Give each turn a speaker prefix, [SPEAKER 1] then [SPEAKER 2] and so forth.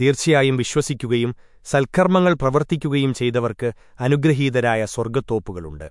[SPEAKER 1] തീർച്ചയായും വിശ്വസിക്കുകയും സൽക്കർമ്മങ്ങൾ പ്രവർത്തിക്കുകയും ചെയ്തവർക്ക് അനുഗ്രഹീതരായ സ്വർഗത്തോപ്പുകളുണ്ട്.